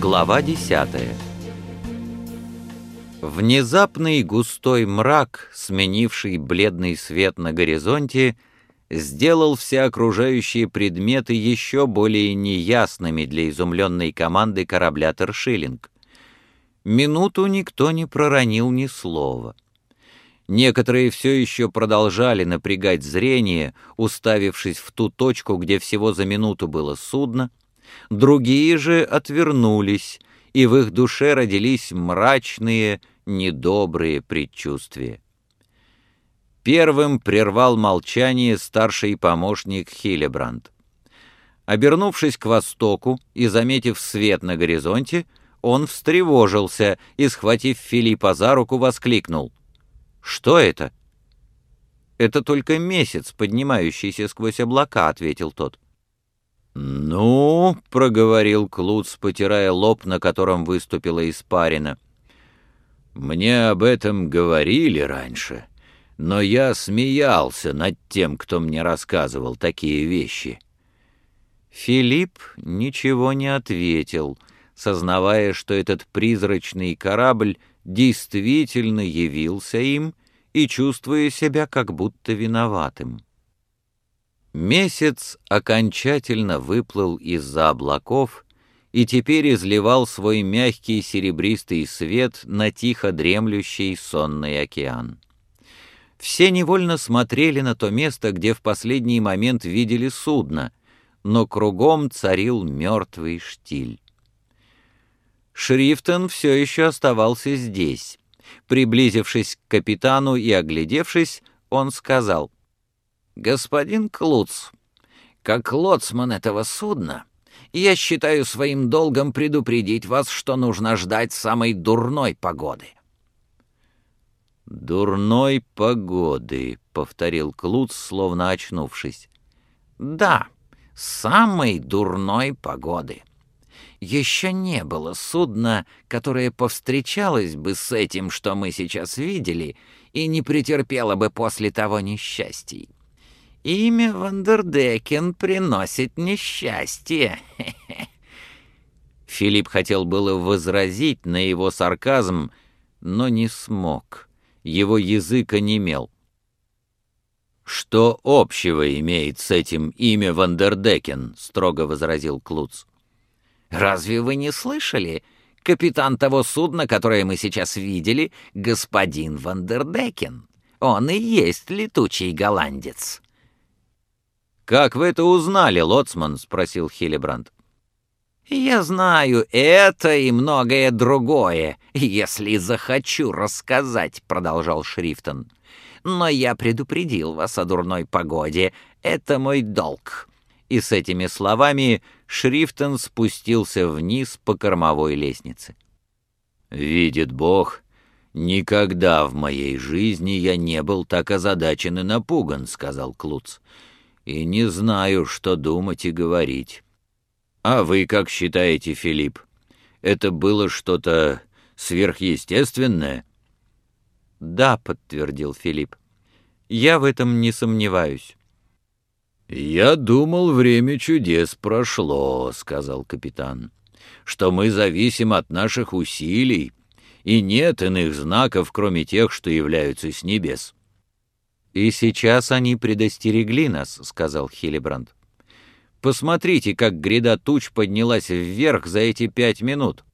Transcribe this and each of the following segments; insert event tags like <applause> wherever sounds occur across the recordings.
Глава 10 Внезапный густой мрак, сменивший бледный свет на горизонте, сделал все окружающие предметы еще более неясными для изумленной команды корабля «Тершиллинг». Минуту никто не проронил ни слова. Некоторые все еще продолжали напрягать зрение, уставившись в ту точку, где всего за минуту было судно, другие же отвернулись, и в их душе родились мрачные, недобрые предчувствия. Первым прервал молчание старший помощник Хилебранд. Обернувшись к востоку и заметив свет на горизонте, он встревожился и, схватив Филиппа за руку, воскликнул. «Что это?» «Это только месяц, поднимающийся сквозь облака», — ответил тот. «Ну», — проговорил Клуц, потирая лоб, на котором выступила испарина, — «мне об этом говорили раньше, но я смеялся над тем, кто мне рассказывал такие вещи». Филипп ничего не ответил, сознавая, что этот призрачный корабль действительно явился им и чувствуя себя как будто виноватым. Месяц окончательно выплыл из-за облаков и теперь изливал свой мягкий серебристый свет на тихо дремлющий сонный океан. Все невольно смотрели на то место, где в последний момент видели судно, но кругом царил мертвый штиль. Шрифтон все еще оставался здесь. Приблизившись к капитану и оглядевшись, он сказал, «Господин Клуц, как лоцман этого судна, я считаю своим долгом предупредить вас, что нужно ждать самой дурной погоды». «Дурной погоды», — повторил Клуц, словно очнувшись. «Да, самой дурной погоды» еще не было судна, которое повстречалось бы с этим, что мы сейчас видели, и не претерпело бы после того несчастий. Имя Вандердекен приносит несчастье. <laughs> Филипп хотел было возразить на его сарказм, но не смог. Его язык онемел. «Что общего имеет с этим имя Вандердекен?» — строго возразил Клуц. Разве вы не слышали? Капитан того судна, которое мы сейчас видели, господин Вандердекен. Он и есть летучий голландец». «Как вы это узнали, лоцман?» — спросил Хиллибранд. «Я знаю это и многое другое, если захочу рассказать», — продолжал Шрифтон. «Но я предупредил вас о дурной погоде. Это мой долг и с этими словами Шрифтон спустился вниз по кормовой лестнице. «Видит Бог, никогда в моей жизни я не был так озадачен и напуган», — сказал Клуц, — «и не знаю, что думать и говорить». «А вы как считаете, Филипп, это было что-то сверхъестественное?» «Да», — подтвердил Филипп, — «я в этом не сомневаюсь». «Я думал, время чудес прошло», — сказал капитан, «что мы зависим от наших усилий, и нет иных знаков, кроме тех, что являются с небес». «И сейчас они предостерегли нас», — сказал Хилибранд. «Посмотрите, как гряда туч поднялась вверх за эти пять минут.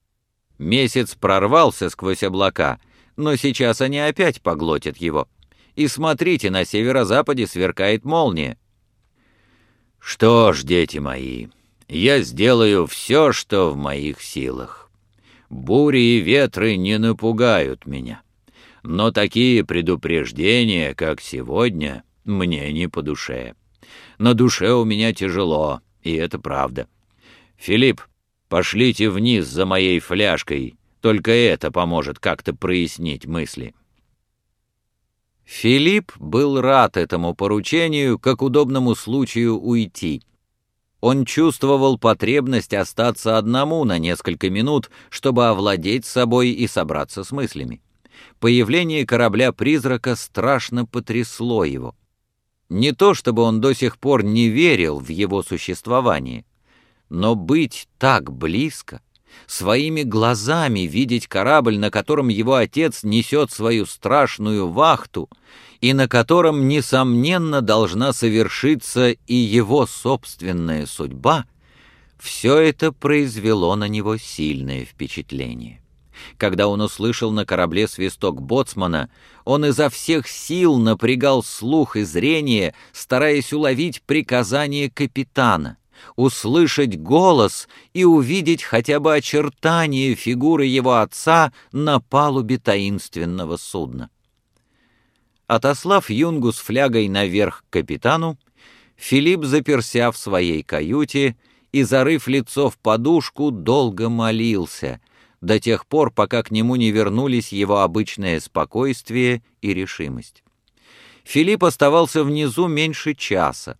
Месяц прорвался сквозь облака, но сейчас они опять поглотят его. И смотрите, на северо-западе сверкает молния. Что ж, дети мои, я сделаю все, что в моих силах. Бури и ветры не напугают меня. Но такие предупреждения, как сегодня, мне не по душе. На душе у меня тяжело, и это правда. Филипп, пошлите вниз за моей фляжкой, только это поможет как-то прояснить мысли». Филипп был рад этому поручению, как удобному случаю уйти. Он чувствовал потребность остаться одному на несколько минут, чтобы овладеть собой и собраться с мыслями. Появление корабля-призрака страшно потрясло его. Не то чтобы он до сих пор не верил в его существование, но быть так близко, своими глазами видеть корабль, на котором его отец несет свою страшную вахту, и на котором, несомненно, должна совершиться и его собственная судьба, все это произвело на него сильное впечатление. Когда он услышал на корабле свисток боцмана, он изо всех сил напрягал слух и зрение, стараясь уловить приказание капитана, услышать голос и увидеть хотя бы очертания фигуры его отца на палубе таинственного судна. Отослав юнгу с флягой наверх к капитану, Филипп заперся в своей каюте и, зарыв лицо в подушку, долго молился, до тех пор, пока к нему не вернулись его обычное спокойствие и решимость. Филипп оставался внизу меньше часа,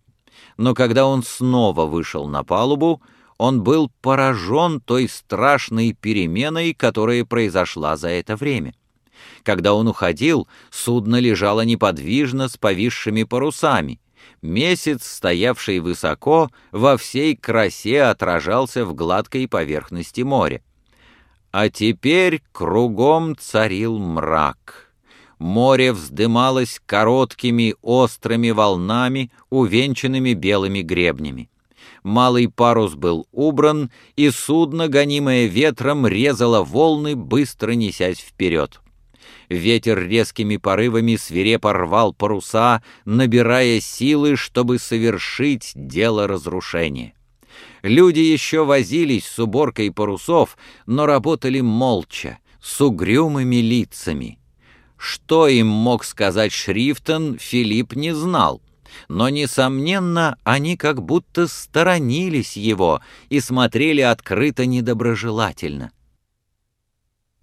но когда он снова вышел на палубу, он был поражен той страшной переменой, которая произошла за это время. Когда он уходил, судно лежало неподвижно с повисшими парусами. Месяц, стоявший высоко, во всей красе отражался в гладкой поверхности моря. А теперь кругом царил мрак. Море вздымалось короткими острыми волнами, увенчанными белыми гребнями. Малый парус был убран, и судно, гонимое ветром, резало волны, быстро несясь вперед. Ветер резкими порывами свирепо рвал паруса, набирая силы, чтобы совершить дело разрушения. Люди еще возились с уборкой парусов, но работали молча, с угрюмыми лицами. Что им мог сказать Шрифтон, Филипп не знал. Но, несомненно, они как будто сторонились его и смотрели открыто недоброжелательно.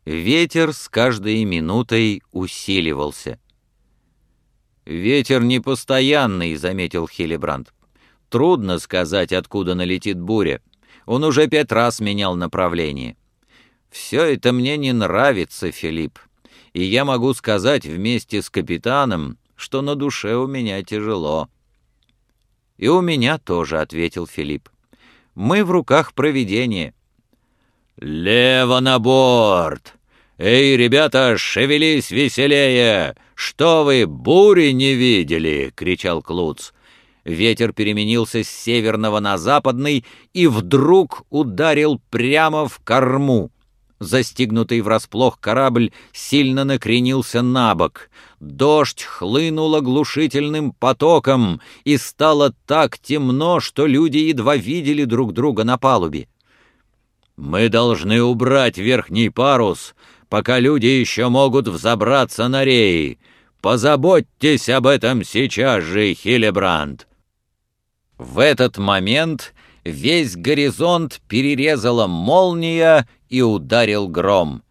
Ветер с каждой минутой усиливался. «Ветер непостоянный», — заметил Хиллибранд. «Трудно сказать, откуда налетит буря. Он уже пять раз менял направление». «Все это мне не нравится, Филипп, и я могу сказать вместе с капитаном, что на душе у меня тяжело». «И у меня тоже», — ответил Филипп. «Мы в руках провидения». «Лево на борт! Эй, ребята, шевелись веселее! Что вы, бури не видели?» — кричал Клуц. Ветер переменился с северного на западный и вдруг ударил прямо в корму. Застигнутый врасплох корабль сильно накренился на бок. Дождь хлынул оглушительным потоком, и стало так темно, что люди едва видели друг друга на палубе. Мы должны убрать верхний парус, пока люди еще могут взобраться на реи. Позаботьтесь об этом сейчас же, Хилебранд. В этот момент весь горизонт перерезала молния и ударил гром.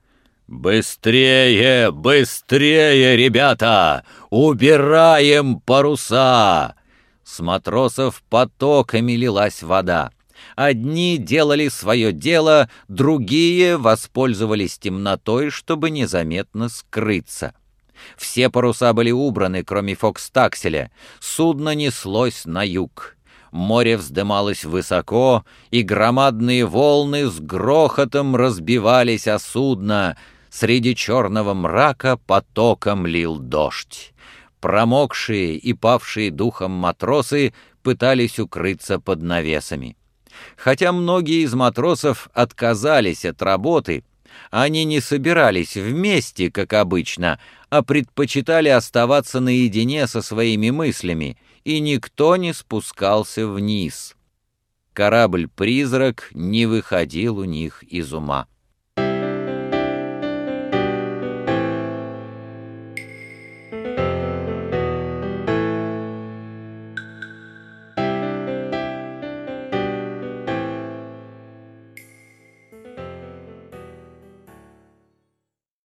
«Быстрее, быстрее, ребята! Убираем паруса!» С матросов потоками лилась вода. Одни делали свое дело, другие воспользовались темнотой, чтобы незаметно скрыться. Все паруса были убраны, кроме фокстакселя. Судно неслось на юг. Море вздымалось высоко, и громадные волны с грохотом разбивались о судно. Среди черного мрака потоком лил дождь. Промокшие и павшие духом матросы пытались укрыться под навесами. Хотя многие из матросов отказались от работы, они не собирались вместе, как обычно, а предпочитали оставаться наедине со своими мыслями, и никто не спускался вниз. Корабль-призрак не выходил у них из ума.